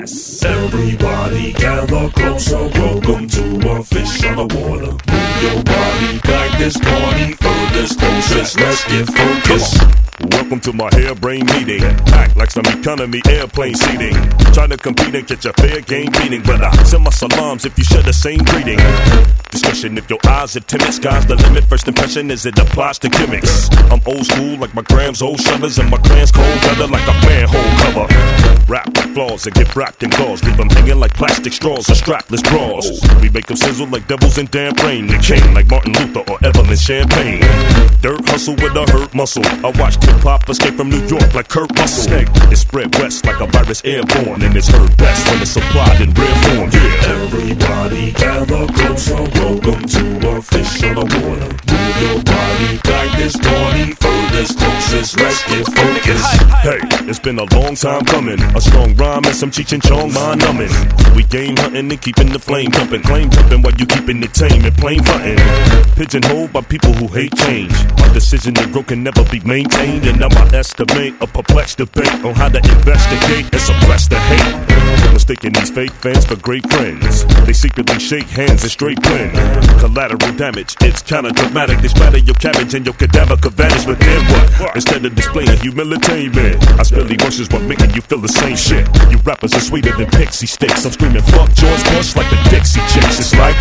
Yes. Everybody gather closer. Welcome to a fish on the water. Move your body back this party furthest closest. Let's get focused. Welcome to my harebrained meeting. Act like some economy airplane seating. Trying to compete and catch a fair game beating. But I send my salams if you share the same greeting. Discussion if your eyes are timid, sky's the limit. First impression is it applies to gimmicks. I'm old school like my grams, old shutters, and my clan's cold weather like a manhole cover. Rap flaws and get wrapped in gauze. Leave them hanging like plastic straws or strapless bras. We make them sizzle like devils in damn rain. The king like Martin Luther or Evelyn Champagne. Dirt hustle with a hurt muscle. I watch hip hop escape from New York like Kurt Russell. It's spread west like a virus airborne, and it's heard best when it's supplied in rare form. Let's get focused. Hey, it's been a long time coming. A strong rhyme and some Cheech and Chong mind numbing. We game hunting and keeping the flame jumping. Claim jumping while you keeping it tame and plain fronting. Pigeonholed by people who hate change. My decision to grow can never be maintained. And now I estimate a perplexed debate on how to investigate and suppress the hate. Mistaking these fake fans for great friends. They secretly shake hands and straight blend. Collateral damage, it's kinda dramatic. They spatter your cabbage and your cadaver could vanish. But then what? Instead of displaying humility, man, I spill emotions while making you feel the same shit. You rappers are sweeter than pixie sticks. I'm screaming fuck George Bush like the Dixie Chicks. It's like